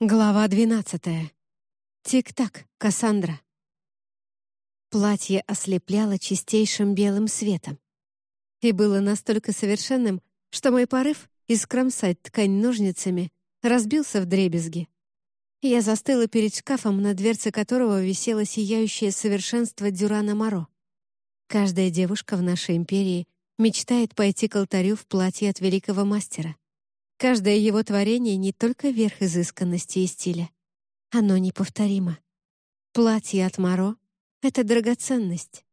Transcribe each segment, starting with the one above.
Глава двенадцатая. Тик-так, Кассандра. Платье ослепляло чистейшим белым светом. И было настолько совершенным, что мой порыв искромсать ткань ножницами разбился в дребезги. Я застыла перед шкафом, на дверце которого висело сияющее совершенство Дюрана Моро. Каждая девушка в нашей империи мечтает пойти к алтарю в платье от великого мастера — Каждое его творение не только верх изысканности и стиля. Оно неповторимо. Платье от Моро — это драгоценность.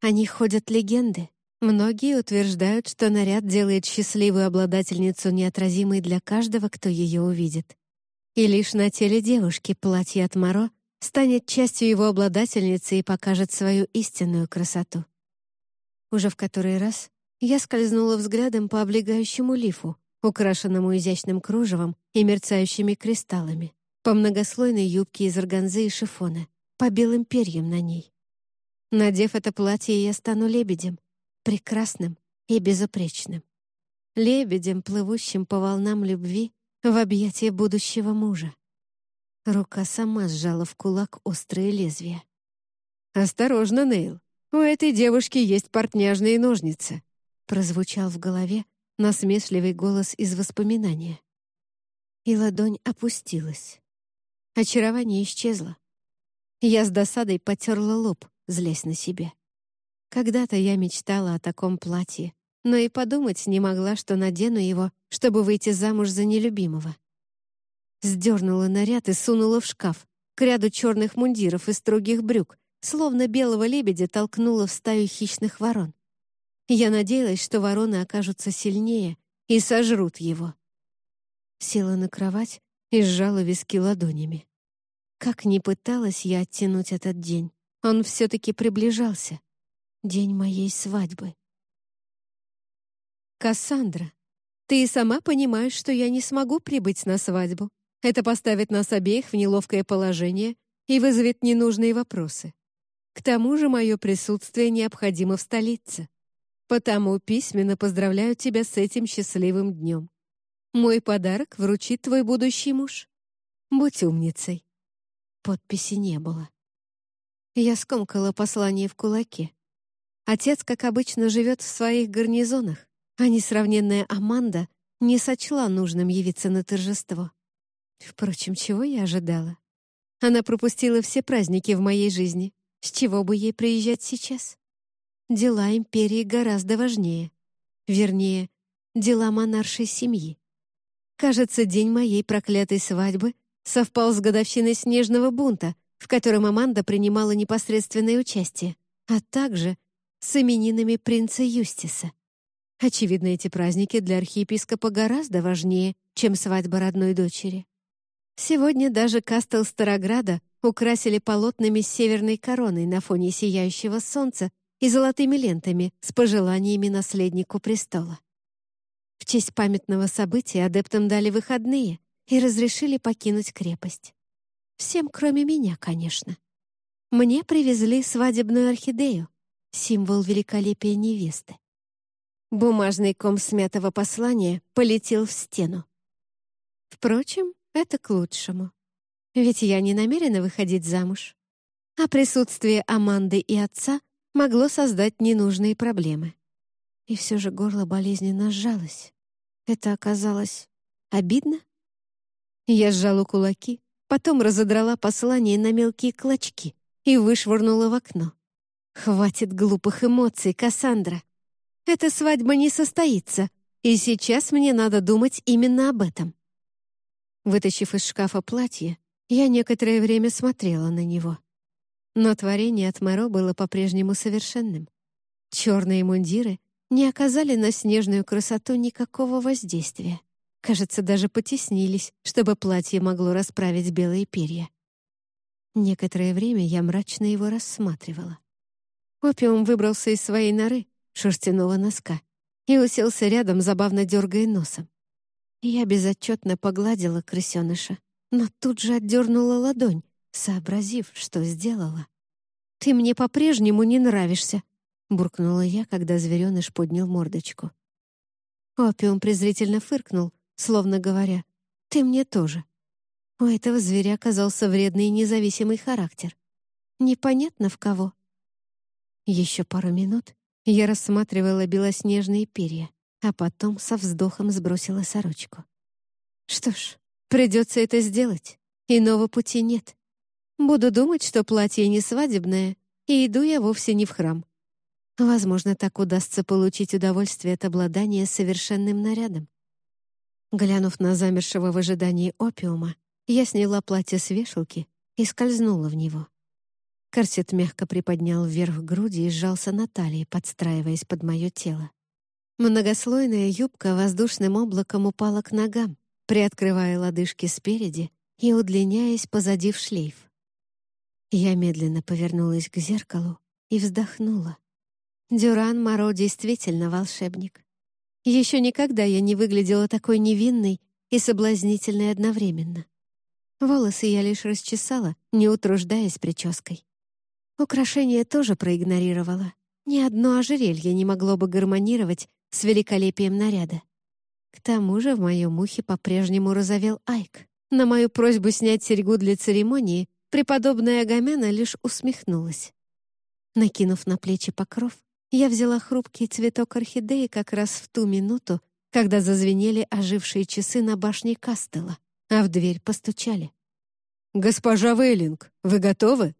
О них ходят легенды. Многие утверждают, что наряд делает счастливую обладательницу неотразимой для каждого, кто ее увидит. И лишь на теле девушки платье от Моро станет частью его обладательницы и покажет свою истинную красоту. Уже в который раз я скользнула взглядом по облегающему лифу, украшенному изящным кружевом и мерцающими кристаллами, по многослойной юбке из органзы и шифона, по белым перьям на ней. Надев это платье, я стану лебедем, прекрасным и безупречным. Лебедем, плывущим по волнам любви в объятия будущего мужа. Рука сама сжала в кулак острые лезвия. «Осторожно, Нейл, у этой девушки есть портняжные ножницы», прозвучал в голове насмешливый голос из воспоминания. И ладонь опустилась. Очарование исчезло. Я с досадой потерла лоб, злясь на себя. Когда-то я мечтала о таком платье, но и подумать не могла, что надену его, чтобы выйти замуж за нелюбимого. Сдернула наряд и сунула в шкаф, к ряду черных мундиров и строгих брюк, словно белого лебедя толкнула в стаю хищных ворон. Я надеялась, что вороны окажутся сильнее и сожрут его. Села на кровать и сжала виски ладонями. Как ни пыталась я оттянуть этот день, он все-таки приближался. День моей свадьбы. «Кассандра, ты и сама понимаешь, что я не смогу прибыть на свадьбу. Это поставит нас обеих в неловкое положение и вызовет ненужные вопросы. К тому же мое присутствие необходимо в столице. Потому письменно поздравляю тебя с этим счастливым днем. Мой подарок вручит твой будущий муж. Будь умницей». Подписи не было. Я скомкала послание в кулаке. Отец, как обычно, живет в своих гарнизонах, а несравненная Аманда не сочла нужным явиться на торжество. Впрочем, чего я ожидала? Она пропустила все праздники в моей жизни. С чего бы ей приезжать сейчас? Дела империи гораздо важнее. Вернее, дела монаршей семьи. Кажется, день моей проклятой свадьбы совпал с годовщиной снежного бунта, в котором Аманда принимала непосредственное участие, а также с именинами принца Юстиса. Очевидно, эти праздники для архиепископа гораздо важнее, чем свадьба родной дочери. Сегодня даже кастел Старограда украсили полотнами с северной короной на фоне сияющего солнца и золотыми лентами с пожеланиями наследнику престола. В честь памятного события адептам дали выходные и разрешили покинуть крепость. Всем, кроме меня, конечно. Мне привезли свадебную орхидею, символ великолепия невесты. Бумажный ком смятого послания полетел в стену. Впрочем, это к лучшему. Ведь я не намерена выходить замуж. А присутствие Аманды и отца могло создать ненужные проблемы. И все же горло болезненно сжалось. Это оказалось обидно? Я сжала кулаки, потом разодрала послание на мелкие клочки и вышвырнула в окно. «Хватит глупых эмоций, Кассандра. Эта свадьба не состоится, и сейчас мне надо думать именно об этом». Вытащив из шкафа платье, я некоторое время смотрела на него. Но творение от Мэро было по-прежнему совершенным. Черные мундиры не оказали на снежную красоту никакого воздействия. Кажется, даже потеснились, чтобы платье могло расправить белые перья. Некоторое время я мрачно его рассматривала. Опиум выбрался из своей норы, шерстяного носка, и уселся рядом, забавно дергая носом. Я безотчетно погладила крысеныша, но тут же отдернула ладонь, сообразив, что сделала. «Ты мне по-прежнему не нравишься», — буркнула я, когда звереныш поднял мордочку. Опиум презрительно фыркнул, словно говоря, «Ты мне тоже». У этого зверя оказался вредный и независимый характер. Непонятно в кого. Еще пару минут я рассматривала белоснежные перья, а потом со вздохом сбросила сорочку. Что ж, придется это сделать. Иного пути нет. Буду думать, что платье не свадебное, и иду я вовсе не в храм. Возможно, так удастся получить удовольствие от обладания совершенным нарядом. Глянув на замершего в ожидании опиума, я сняла платье с вешалки и скользнула в него. Корсет мягко приподнял вверх груди и сжался на талии, подстраиваясь под мое тело. Многослойная юбка воздушным облаком упала к ногам, приоткрывая лодыжки спереди и удлиняясь позади в шлейф. Я медленно повернулась к зеркалу и вздохнула. Дюран Моро действительно волшебник. Еще никогда я не выглядела такой невинной и соблазнительной одновременно. Волосы я лишь расчесала, не утруждаясь прической. Украшения тоже проигнорировала. Ни одно ожерелье не могло бы гармонировать с великолепием наряда. К тому же в моем ухе по-прежнему разовел Айк. На мою просьбу снять серьгу для церемонии преподобная Агамена лишь усмехнулась. Накинув на плечи покров, я взяла хрупкий цветок орхидеи как раз в ту минуту, когда зазвенели ожившие часы на башне Кастела, а в дверь постучали. «Госпожа Вейлинг, вы готовы?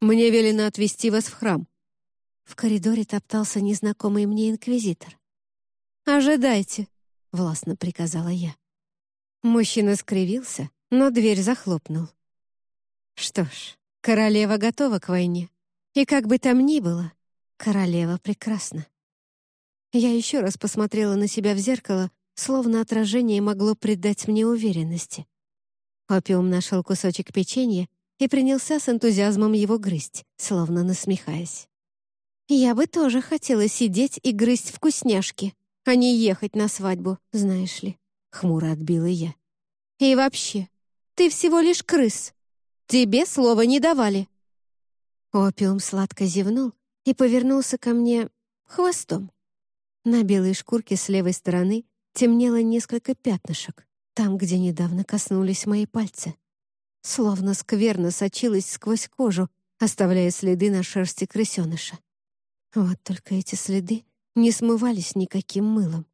Мне велено отвезти вас в храм». В коридоре топтался незнакомый мне инквизитор. «Ожидайте», — властно приказала я. Мужчина скривился, но дверь захлопнул. Что ж, королева готова к войне. И как бы там ни было, королева прекрасна. Я еще раз посмотрела на себя в зеркало, словно отражение могло придать мне уверенности. Опиум нашел кусочек печенья и принялся с энтузиазмом его грызть, словно насмехаясь. «Я бы тоже хотела сидеть и грызть вкусняшки, а не ехать на свадьбу, знаешь ли», — хмуро отбила я. «И вообще, ты всего лишь крыс. Тебе слова не давали». Опиум сладко зевнул и повернулся ко мне хвостом. На белой шкурке с левой стороны темнело несколько пятнышек там, где недавно коснулись мои пальцы. Словно скверно сочилась сквозь кожу, оставляя следы на шерсти крысеныша. Вот только эти следы не смывались никаким мылом.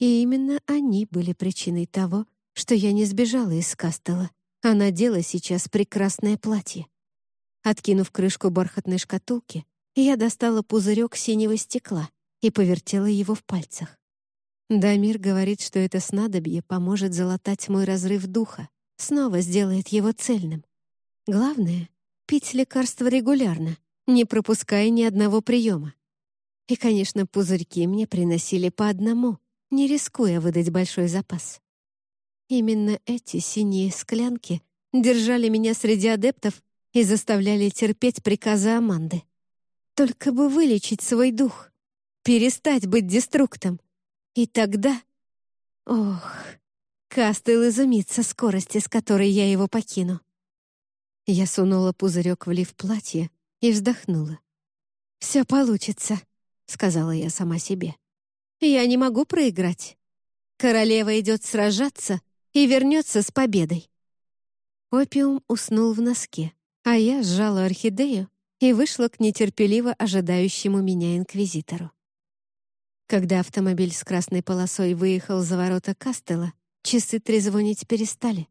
И именно они были причиной того, что я не сбежала из Кастела, а надела сейчас прекрасное платье. Откинув крышку бархатной шкатулки, я достала пузырек синего стекла и повертела его в пальцах. Дамир говорит, что это снадобье поможет залатать мой разрыв духа, снова сделает его цельным. Главное — пить лекарство регулярно, не пропуская ни одного приема. И, конечно, пузырьки мне приносили по одному, не рискуя выдать большой запас. Именно эти синие склянки держали меня среди адептов и заставляли терпеть приказы Аманды. Только бы вылечить свой дух, перестать быть деструктом — и тогда... Ох, Кастел изумится скорости, с которой я его покину. Я сунула пузырек в лиф платья и вздохнула. «Все получится», — сказала я сама себе. «Я не могу проиграть. Королева идет сражаться и вернется с победой». Опиум уснул в носке, а я сжала орхидею и вышла к нетерпеливо ожидающему меня инквизитору. Когда автомобиль с красной полосой выехал за ворота Кастела, часы трезвонить перестали.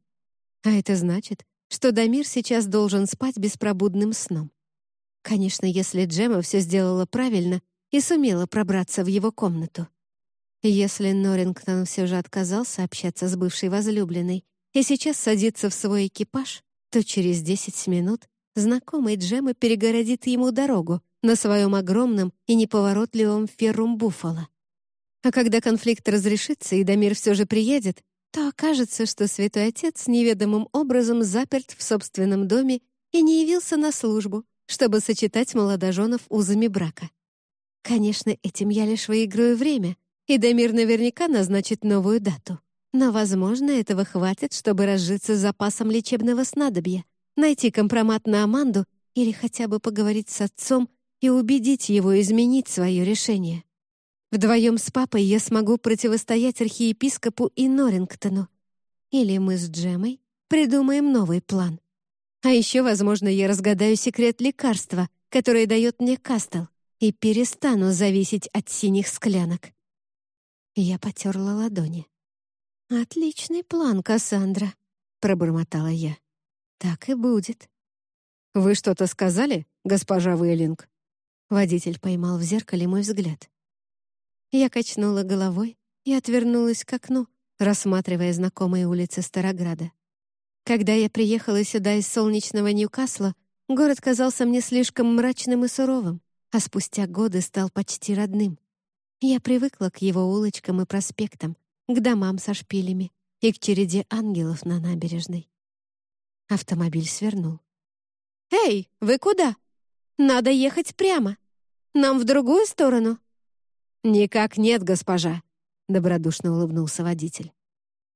А это значит, что Дамир сейчас должен спать беспробудным сном. Конечно, если Джема все сделала правильно и сумела пробраться в его комнату. Если Норрингтон все же отказался общаться с бывшей возлюбленной и сейчас садится в свой экипаж, то через 10 минут знакомый Джема перегородит ему дорогу, на своем огромном и неповоротливом феррум буффало. А когда конфликт разрешится и Дамир все же приедет, то окажется, что святой отец неведомым образом заперт в собственном доме и не явился на службу, чтобы сочетать молодоженов узами брака. Конечно, этим я лишь выиграю время, и Дамир наверняка назначит новую дату. Но, возможно, этого хватит, чтобы разжиться запасом лечебного снадобья, найти компромат на Аманду или хотя бы поговорить с отцом и убедить его изменить свое решение. Вдвоем с папой я смогу противостоять архиепископу и Норрингтону. Или мы с Джемой придумаем новый план. А еще, возможно, я разгадаю секрет лекарства, которое дает мне Кастел, и перестану зависеть от синих склянок. Я потерла ладони. «Отличный план, Кассандра», — пробормотала я. «Так и будет». «Вы что-то сказали, госпожа Вейлинг?» Водитель поймал в зеркале мой взгляд. Я качнула головой и отвернулась к окну, рассматривая знакомые улицы Старограда. Когда я приехала сюда из солнечного Ньюкасла, город казался мне слишком мрачным и суровым, а спустя годы стал почти родным. Я привыкла к его улочкам и проспектам, к домам со шпилями и к череде ангелов на набережной. Автомобиль свернул. «Эй, вы куда? Надо ехать прямо. Нам в другую сторону?» «Никак нет, госпожа», — добродушно улыбнулся водитель.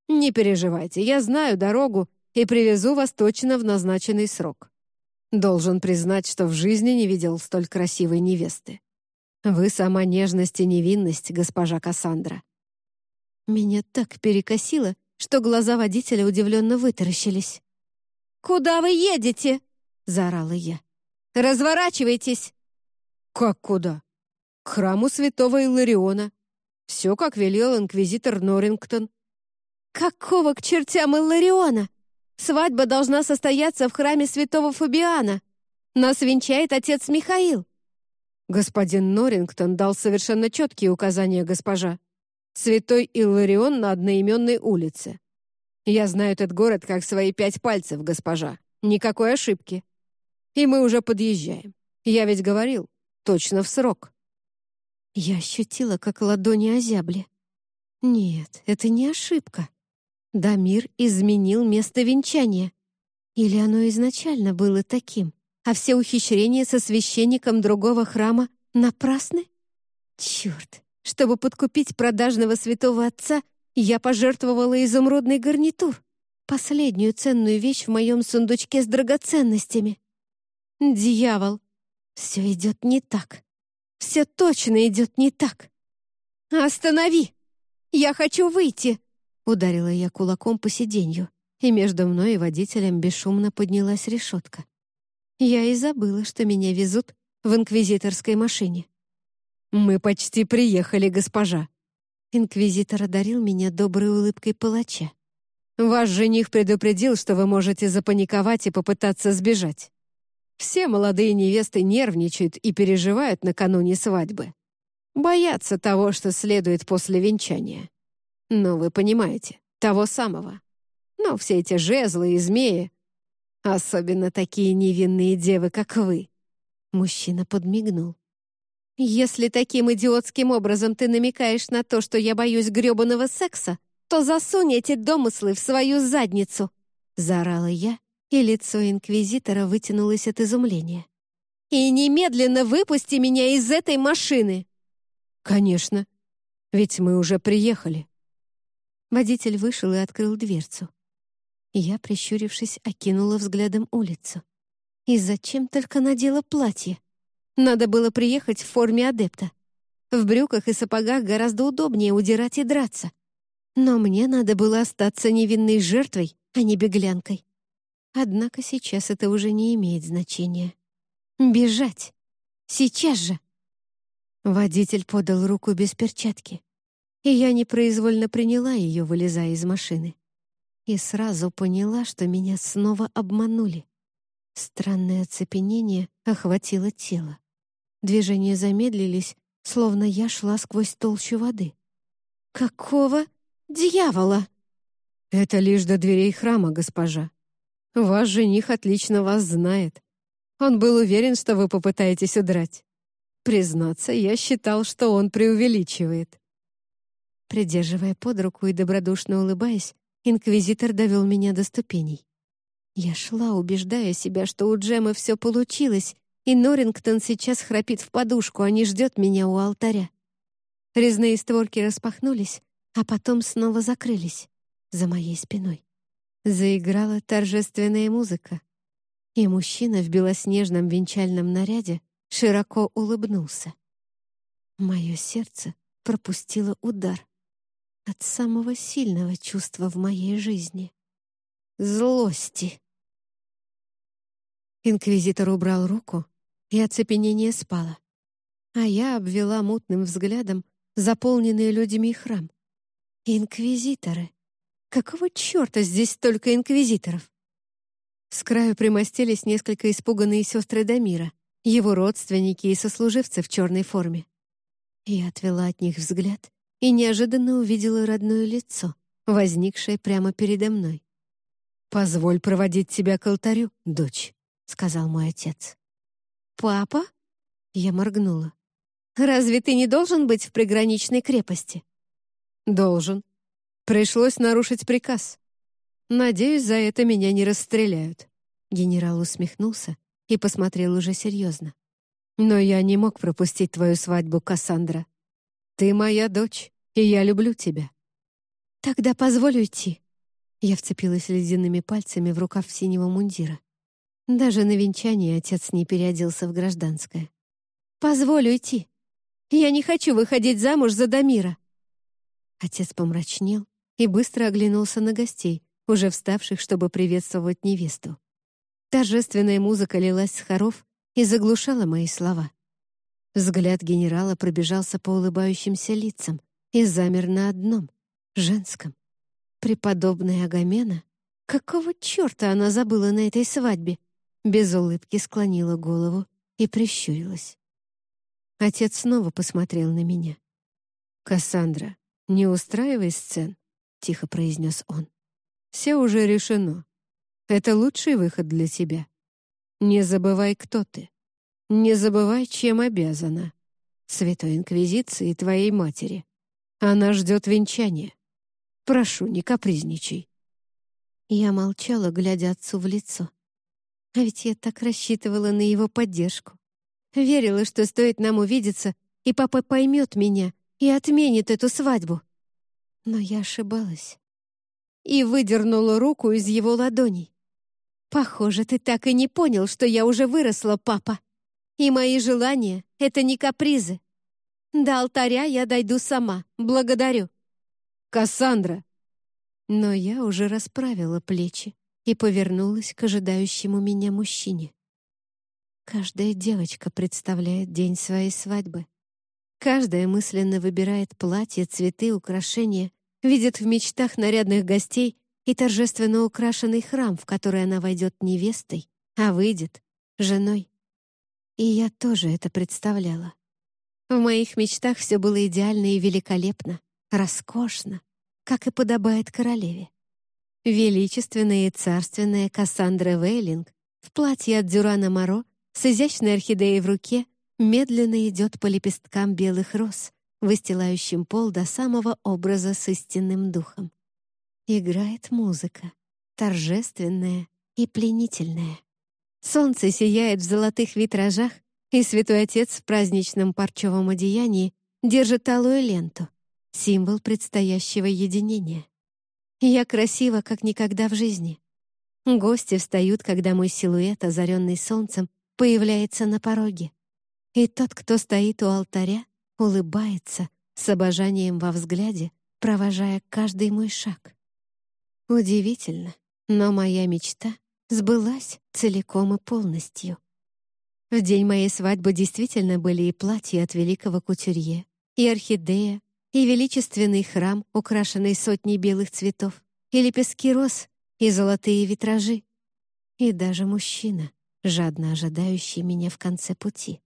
«Не переживайте, я знаю дорогу и привезу вас точно в назначенный срок. Должен признать, что в жизни не видел столь красивой невесты. Вы сама нежность и невинность, госпожа Кассандра». Меня так перекосило, что глаза водителя удивленно вытаращились. «Куда вы едете?» — заорала я. «Разворачивайтесь!» «Как куда?» «К храму святого Илариона. Все, как велел инквизитор Норрингтон». «Какого к чертям Иллариона? Свадьба должна состояться в храме святого Фабиана. Нас венчает отец Михаил». Господин Норрингтон дал совершенно четкие указания, госпожа. Святой Илларион на одноименной улице. Я знаю этот город как свои пять пальцев, госпожа. Никакой ошибки. И мы уже подъезжаем. Я ведь говорил, точно в срок. Я ощутила, как ладони озябли. Нет, это не ошибка. Дамир изменил место венчания. Или оно изначально было таким, а все ухищрения со священником другого храма напрасны? Черт! Чтобы подкупить продажного святого отца, я пожертвовала изумрудный гарнитур, последнюю ценную вещь в моем сундучке с драгоценностями. Дьявол! Все идет не так. Все точно идет не так. «Останови! Я хочу выйти!» Ударила я кулаком по сиденью, и между мной и водителем бесшумно поднялась решетка. Я и забыла, что меня везут в инквизиторской машине. «Мы почти приехали, госпожа». Инквизитор одарил меня доброй улыбкой палача. «Ваш жених предупредил, что вы можете запаниковать и попытаться сбежать. Все молодые невесты нервничают и переживают накануне свадьбы. Боятся того, что следует после венчания. Ну, вы понимаете, того самого. Но все эти жезлы и змеи, особенно такие невинные девы, как вы». Мужчина подмигнул. «Если таким идиотским образом ты намекаешь на то, что я боюсь грёбаного секса, то засунь эти домыслы в свою задницу!» — заорала я, и лицо инквизитора вытянулось от изумления. «И немедленно выпусти меня из этой машины!» «Конечно, ведь мы уже приехали». Водитель вышел и открыл дверцу. Я, прищурившись, окинула взглядом улицу. И зачем только надела платье? Надо было приехать в форме адепта. В брюках и сапогах гораздо удобнее удирать и драться. Но мне надо было остаться невинной жертвой, а не беглянкой. Однако сейчас это уже не имеет значения. Бежать! Сейчас же! Водитель подал руку без перчатки и я непроизвольно приняла ее, вылезая из машины. И сразу поняла, что меня снова обманули. Странное оцепенение охватило тело. Движения замедлились, словно я шла сквозь толщу воды. «Какого дьявола?» «Это лишь до дверей храма, госпожа. Ваш жених отлично вас знает. Он был уверен, что вы попытаетесь удрать. Признаться, я считал, что он преувеличивает. Придерживая под руку и добродушно улыбаясь, инквизитор довел меня до ступеней. Я шла, убеждая себя, что у Джема все получилось, и Норрингтон сейчас храпит в подушку, а не ждет меня у алтаря. Резные створки распахнулись, а потом снова закрылись за моей спиной. Заиграла торжественная музыка, и мужчина в белоснежном венчальном наряде широко улыбнулся. Мое сердце пропустило удар от самого сильного чувства в моей жизни. злости. Инквизитор убрал руку, и оцепенение спало. А я обвела мутным взглядом заполненный людьми храм. Инквизиторы. Какого черта здесь столько инквизиторов? С краю примостились несколько испуганные сестры Дамира, его родственники и сослуживцы в черной форме. Я отвела от них взгляд и неожиданно увидела родное лицо, возникшее прямо передо мной. «Позволь проводить тебя к алтарю, дочь», — сказал мой отец. «Папа?» — я моргнула. «Разве ты не должен быть в приграничной крепости?» «Должен. Пришлось нарушить приказ. Надеюсь, за это меня не расстреляют». Генерал усмехнулся и посмотрел уже серьезно. «Но я не мог пропустить твою свадьбу, Кассандра. Ты моя дочь, и я люблю тебя». «Тогда позволю идти». Я вцепилась ледяными пальцами в рукав синего мундира. Даже на венчании отец не переоделся в гражданское. «Позволю идти. Я не хочу выходить замуж за Дамира». Отец помрачнел и быстро оглянулся на гостей, уже вставших, чтобы приветствовать невесту. Торжественная музыка лилась с хоров и заглушала мои слова. Взгляд генерала пробежался по улыбающимся лицам и замер на одном — женском. Преподобная Агамена? Какого черта она забыла на этой свадьбе? Без улыбки склонила голову и прищурилась. Отец снова посмотрел на меня. «Кассандра, не устраивай сцен», — тихо произнес он. «Все уже решено. Это лучший выход для тебя. Не забывай, кто ты. Не забывай, чем обязана. Святой Инквизиции и твоей матери. Она ждет венчания. Прошу, не капризничай». Я молчала, глядя отцу в лицо. А ведь я так рассчитывала на его поддержку. Верила, что стоит нам увидеться, и папа поймет меня и отменит эту свадьбу. Но я ошибалась. И выдернула руку из его ладоней. «Похоже, ты так и не понял, что я уже выросла, папа. И мои желания — это не капризы. До алтаря я дойду сама. Благодарю». «Кассандра!» Но я уже расправила плечи и повернулась к ожидающему меня мужчине. Каждая девочка представляет день своей свадьбы. Каждая мысленно выбирает платье, цветы, украшения, видит в мечтах нарядных гостей и торжественно украшенный храм, в который она войдет невестой, а выйдет женой. И я тоже это представляла. В моих мечтах все было идеально и великолепно, роскошно, как и подобает королеве. Величественная и царственная Кассандра Вейлинг в платье от Дюрана Моро с изящной орхидеей в руке медленно идет по лепесткам белых роз, выстилающим пол до самого образа с истинным духом. Играет музыка, торжественная и пленительная. Солнце сияет в золотых витражах, и святой отец в праздничном парчевом одеянии держит алую ленту, символ предстоящего единения. Я красива, как никогда в жизни. Гости встают, когда мой силуэт, озаренный солнцем, появляется на пороге. И тот, кто стоит у алтаря, улыбается с обожанием во взгляде, провожая каждый мой шаг. Удивительно, но моя мечта сбылась целиком и полностью. В день моей свадьбы действительно были и платья от великого кутюрье, и орхидея, и величественный храм, украшенный сотней белых цветов, и лепестки роз, и золотые витражи, и даже мужчина, жадно ожидающий меня в конце пути.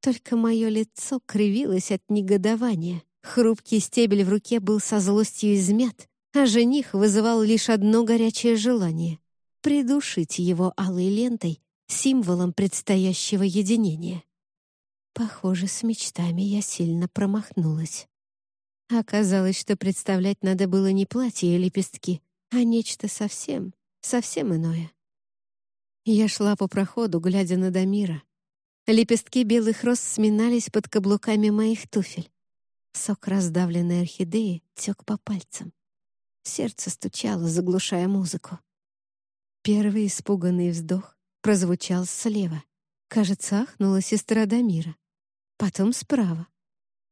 Только мое лицо кривилось от негодования. Хрупкий стебель в руке был со злостью измят, а жених вызывал лишь одно горячее желание — придушить его алой лентой, символом предстоящего единения. Похоже, с мечтами я сильно промахнулась. Оказалось, что представлять надо было не платье и лепестки, а нечто совсем, совсем иное. Я шла по проходу, глядя на Дамира. Лепестки белых роз сминались под каблуками моих туфель. Сок раздавленной орхидеи тек по пальцам. Сердце стучало, заглушая музыку. Первый испуганный вздох прозвучал слева. Кажется, ахнула сестра Дамира. Потом справа.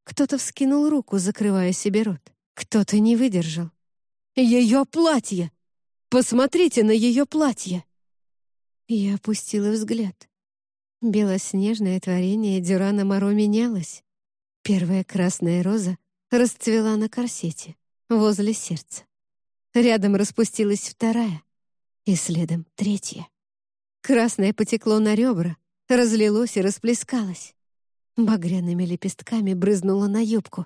Кто-то вскинул руку, закрывая себе рот. Кто-то не выдержал. «Ее платье!» Посмотрите на ее платье!» Я опустила взгляд. Белоснежное творение Дюрана Моро менялось. Первая красная роза расцвела на корсете, возле сердца. Рядом распустилась вторая, и следом третья. Красное потекло на ребра, разлилось и расплескалось. Багряными лепестками брызнуло на юбку,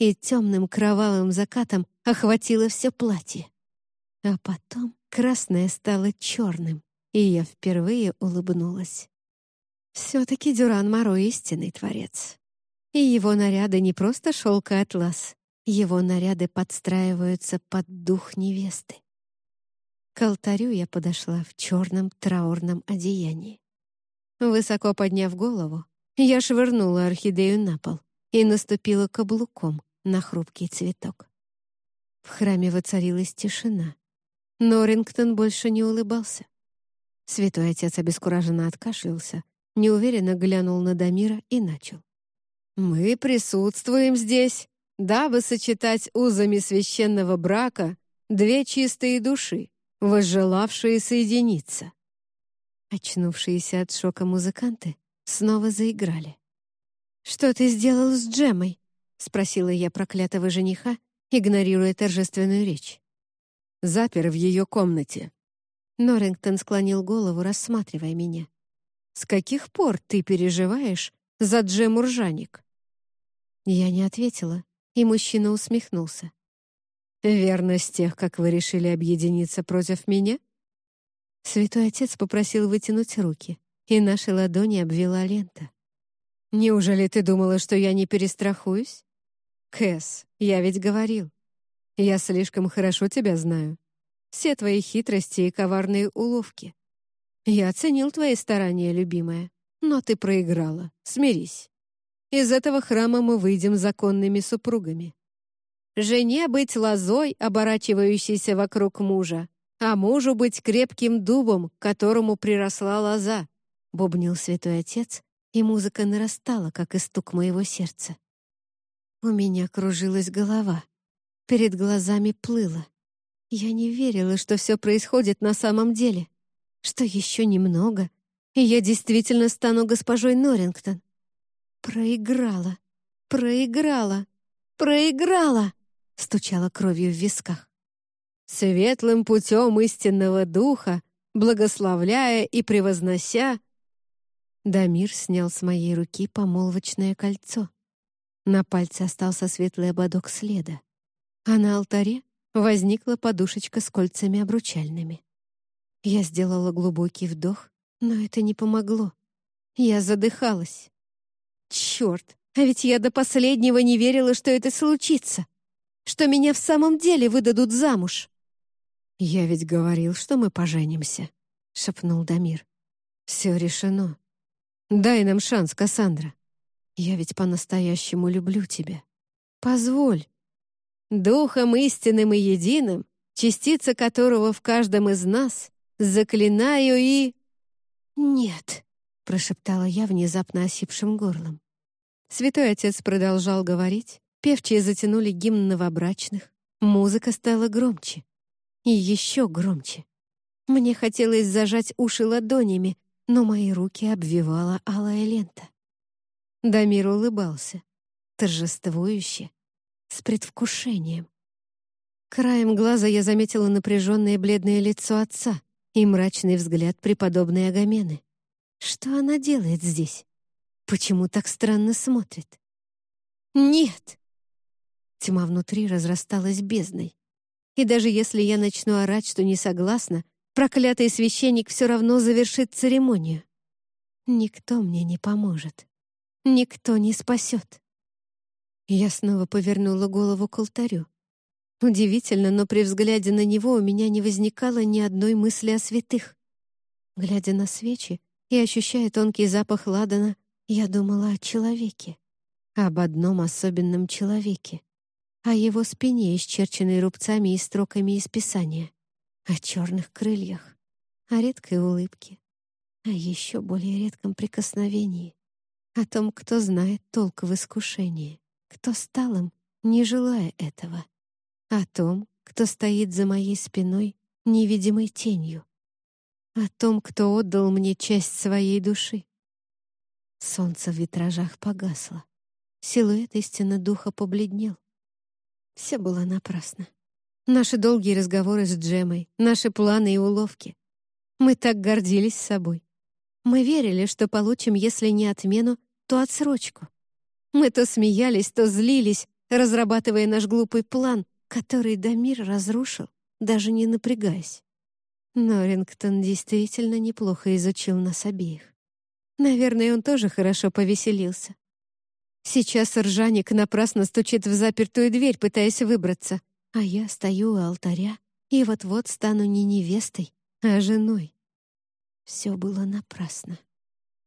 и темным кровавым закатом охватило все платье. А потом красное стало черным, и я впервые улыбнулась. Все-таки Дюран Моро истинный творец. И его наряды не просто шелк и атлас. Его наряды подстраиваются под дух невесты. К алтарю я подошла в черном траурном одеянии. Высоко подняв голову, я швырнула орхидею на пол и наступила каблуком на хрупкий цветок. В храме воцарилась тишина. Норрингтон больше не улыбался. Святой отец обескураженно откашлялся, неуверенно глянул на Дамира и начал. «Мы присутствуем здесь, дабы сочетать узами священного брака две чистые души, возжелавшие соединиться». Очнувшиеся от шока музыканты снова заиграли. «Что ты сделал с Джемой?» — спросила я проклятого жениха, игнорируя торжественную речь. «Запер в ее комнате». Норрингтон склонил голову, рассматривая меня. С каких пор ты переживаешь за Джему Ржаник?» Я не ответила, и мужчина усмехнулся. «Верно с тех, как вы решили объединиться против меня?» Святой Отец попросил вытянуть руки, и наши ладони обвела лента. «Неужели ты думала, что я не перестрахуюсь?» «Кэс, я ведь говорил. Я слишком хорошо тебя знаю. Все твои хитрости и коварные уловки. Я оценил твои старания, любимая, но ты проиграла. Смирись. Из этого храма мы выйдем законными супругами. Жене быть лозой, оборачивающейся вокруг мужа, а мужу быть крепким дубом, к которому приросла лоза, бубнил святой отец, и музыка нарастала, как истук моего сердца. У меня кружилась голова, перед глазами плыла. Я не верила, что все происходит на самом деле что еще немного, и я действительно стану госпожой Норрингтон. Проиграла, проиграла, проиграла, стучала кровью в висках. Светлым путем истинного духа, благословляя и превознося, Дамир снял с моей руки помолвочное кольцо. На пальце остался светлый ободок следа, а на алтаре возникла подушечка с кольцами обручальными. Я сделала глубокий вдох, но это не помогло. Я задыхалась. Черт, а ведь я до последнего не верила, что это случится, что меня в самом деле выдадут замуж. «Я ведь говорил, что мы поженимся», — шепнул Дамир. «Все решено. Дай нам шанс, Кассандра. Я ведь по-настоящему люблю тебя. Позволь. Духом истинным и единым, частица которого в каждом из нас, Заклинаю и...» «Нет», — прошептала я внезапно осипшим горлом. Святой отец продолжал говорить, певчие затянули гимн новобрачных, музыка стала громче. И еще громче. Мне хотелось зажать уши ладонями, но мои руки обвивала алая лента. Дамир улыбался, торжествующе, с предвкушением. Краем глаза я заметила напряженное бледное лицо отца, и мрачный взгляд преподобной Агамены. Что она делает здесь? Почему так странно смотрит? Нет! Тьма внутри разрасталась бездной. И даже если я начну орать, что не согласна, проклятый священник все равно завершит церемонию. Никто мне не поможет. Никто не спасет. Я снова повернула голову к алтарю. Удивительно, но при взгляде на него у меня не возникало ни одной мысли о святых. Глядя на свечи и ощущая тонкий запах ладана, я думала о человеке. Об одном особенном человеке. О его спине, исчерченной рубцами и строками из Писания. О черных крыльях. О редкой улыбке. О еще более редком прикосновении. О том, кто знает толк в искушении. Кто стал им, не желая этого о том, кто стоит за моей спиной, невидимой тенью. О том, кто отдал мне часть своей души. Солнце в витражах погасло. Силуэт истинно духа побледнел. Все было напрасно. Наши долгие разговоры с Джемой, наши планы и уловки. Мы так гордились собой. Мы верили, что получим, если не отмену, то отсрочку. Мы то смеялись, то злились, разрабатывая наш глупый план, который Дамир разрушил, даже не напрягаясь. Норингтон действительно неплохо изучил нас обеих. Наверное, он тоже хорошо повеселился. Сейчас ржаник напрасно стучит в запертую дверь, пытаясь выбраться, а я стою у алтаря и вот-вот стану не невестой, а женой. Все было напрасно.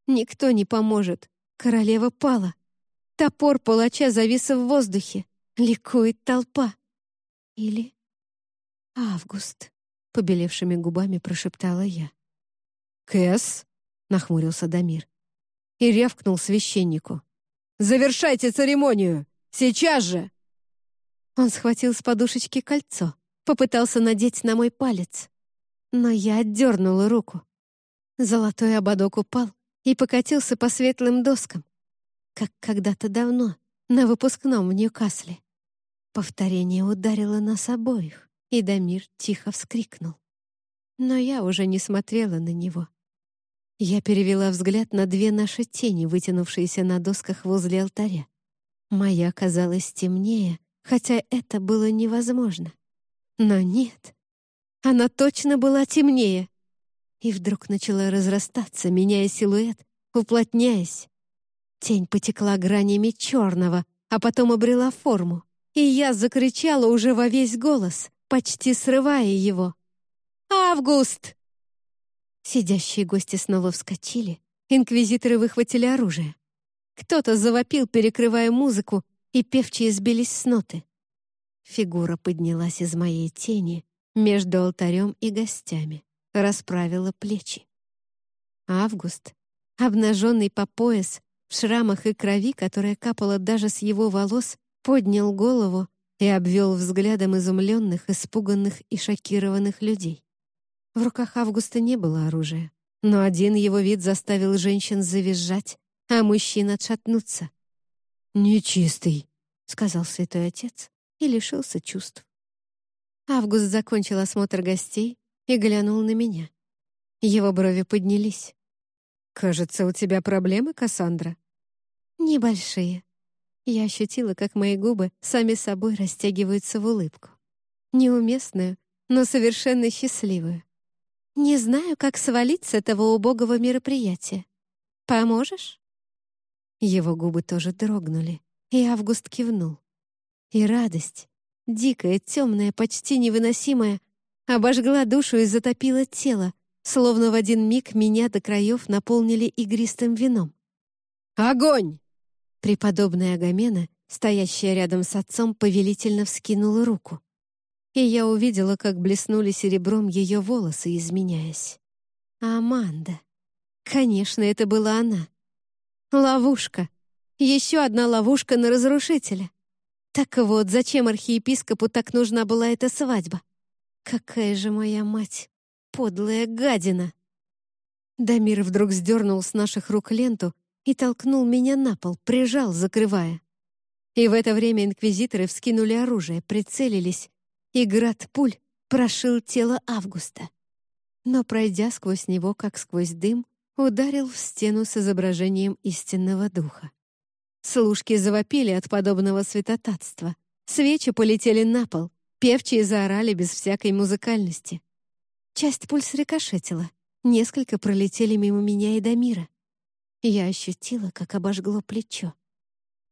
Никто не поможет. Королева пала. Топор палача завис в воздухе. Ликует толпа. Или... Август, побелевшими губами прошептала я. «Кэс?» — нахмурился Дамир. И рявкнул священнику. «Завершайте церемонию! Сейчас же!» Он схватил с подушечки кольцо, попытался надеть на мой палец. Но я отдернула руку. Золотой ободок упал и покатился по светлым доскам, как когда-то давно, на выпускном в Ньюкасле. Повторение ударило нас обоих, и Дамир тихо вскрикнул. Но я уже не смотрела на него. Я перевела взгляд на две наши тени, вытянувшиеся на досках возле алтаря. Моя казалась темнее, хотя это было невозможно. Но нет, она точно была темнее. И вдруг начала разрастаться, меняя силуэт, уплотняясь. Тень потекла гранями черного, а потом обрела форму. И я закричала уже во весь голос, почти срывая его. «Август!» Сидящие гости снова вскочили. Инквизиторы выхватили оружие. Кто-то завопил, перекрывая музыку, и певчие сбились с ноты. Фигура поднялась из моей тени между алтарем и гостями, расправила плечи. Август, обнаженный по пояс, в шрамах и крови, которая капала даже с его волос, поднял голову и обвел взглядом изумленных, испуганных и шокированных людей. В руках Августа не было оружия, но один его вид заставил женщин завизжать, а мужчин отшатнуться. «Нечистый», — сказал святой отец и лишился чувств. Август закончил осмотр гостей и глянул на меня. Его брови поднялись. «Кажется, у тебя проблемы, Кассандра?» «Небольшие». Я ощутила, как мои губы сами собой растягиваются в улыбку. Неуместную, но совершенно счастливую. Не знаю, как свалить с этого убогого мероприятия. Поможешь?» Его губы тоже дрогнули, и Август кивнул. И радость, дикая, темная, почти невыносимая, обожгла душу и затопила тело, словно в один миг меня до краев наполнили игристым вином. «Огонь!» Преподобная Агамена, стоящая рядом с отцом, повелительно вскинула руку и я увидела, как блеснули серебром ее волосы, изменяясь. Аманда. Конечно, это была она. Ловушка. Еще одна ловушка на разрушителя. Так вот, зачем архиепископу так нужна была эта свадьба? Какая же моя мать, подлая гадина! Дамир вдруг сдернул с наших рук ленту и толкнул меня на пол, прижал, закрывая. И в это время инквизиторы вскинули оружие, прицелились и град пуль прошил тело Августа. Но, пройдя сквозь него, как сквозь дым, ударил в стену с изображением истинного духа. Служки завопили от подобного святотатства. Свечи полетели на пол, певчие заорали без всякой музыкальности. Часть пуль срикошетила, несколько пролетели мимо меня и до мира. Я ощутила, как обожгло плечо.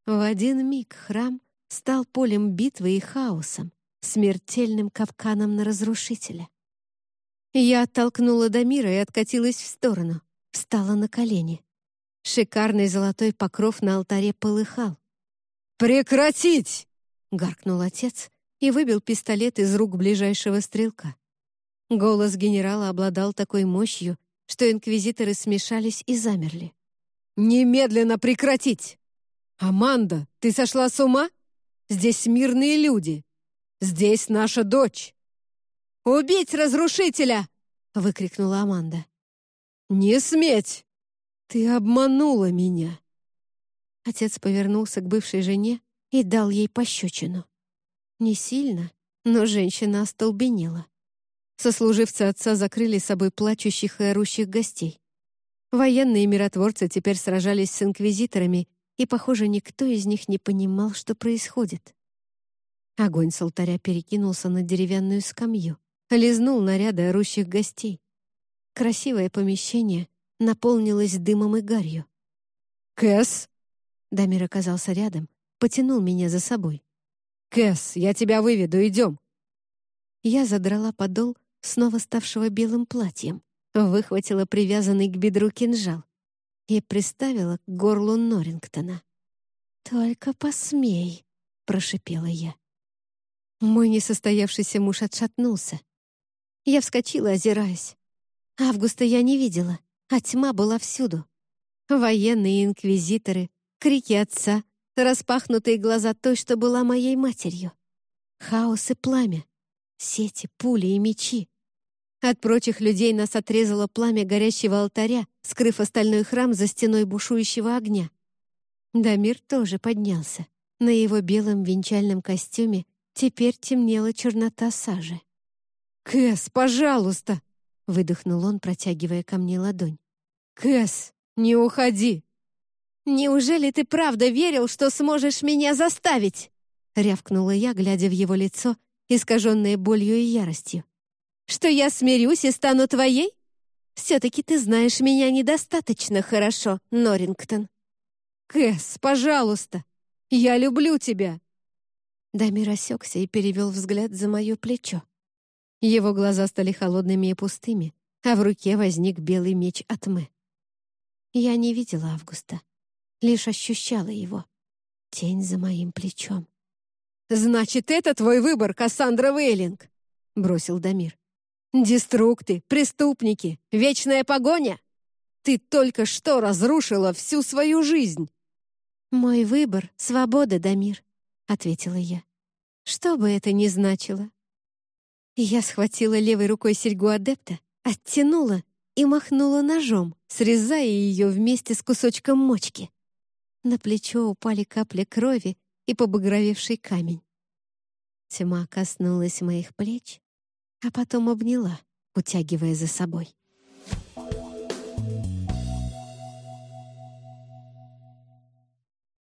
В один миг храм стал полем битвы и хаосом, смертельным капканом на разрушителя. Я оттолкнула Дамира и откатилась в сторону, встала на колени. Шикарный золотой покров на алтаре полыхал. «Прекратить!» — гаркнул отец и выбил пистолет из рук ближайшего стрелка. Голос генерала обладал такой мощью, что инквизиторы смешались и замерли. «Немедленно прекратить! Аманда, ты сошла с ума? Здесь мирные люди. Здесь наша дочь!» «Убить разрушителя!» — выкрикнула Аманда. «Не сметь! Ты обманула меня!» Отец повернулся к бывшей жене и дал ей пощечину. Не сильно, но женщина остолбенела. Сослуживцы отца закрыли собой плачущих и орущих гостей. Военные миротворцы теперь сражались с инквизиторами, и, похоже, никто из них не понимал, что происходит. Огонь с алтаря перекинулся на деревянную скамью, лизнул наряды орущих гостей. Красивое помещение наполнилось дымом и гарью. «Кэс!» Дамир оказался рядом, потянул меня за собой. «Кэс, я тебя выведу, идем!» Я задрала подол снова ставшего белым платьем, выхватила привязанный к бедру кинжал и приставила к горлу Норрингтона. «Только посмей!» — прошипела я. Мой несостоявшийся муж отшатнулся. Я вскочила, озираясь. Августа я не видела, а тьма была всюду. Военные инквизиторы, крики отца, распахнутые глаза той, что была моей матерью. Хаос и пламя, сети, пули и мечи. От прочих людей нас отрезало пламя горящего алтаря, скрыв остальной храм за стеной бушующего огня. Дамир тоже поднялся. На его белом венчальном костюме теперь темнела чернота сажи. «Кэс, пожалуйста!» — выдохнул он, протягивая ко мне ладонь. «Кэс, не уходи!» «Неужели ты правда верил, что сможешь меня заставить?» — рявкнула я, глядя в его лицо, искаженное болью и яростью. «Что я смирюсь и стану твоей? Все-таки ты знаешь меня недостаточно хорошо, Норрингтон». «Кэс, пожалуйста! Я люблю тебя!» Дамир осекся и перевел взгляд за мое плечо. Его глаза стали холодными и пустыми, а в руке возник белый меч Атмы. Я не видела Августа лишь ощущала его. Тень за моим плечом. «Значит, это твой выбор, Кассандра Вейлинг!» — бросил Дамир. «Деструкты, преступники, вечная погоня! Ты только что разрушила всю свою жизнь!» «Мой выбор — свобода, Дамир», — ответила я. «Что бы это ни значило». Я схватила левой рукой серьгу адепта, оттянула и махнула ножом, срезая ее вместе с кусочком мочки. На плечо упали капли крови и побагровевший камень. Тьма коснулась моих плеч, а потом обняла, утягивая за собой.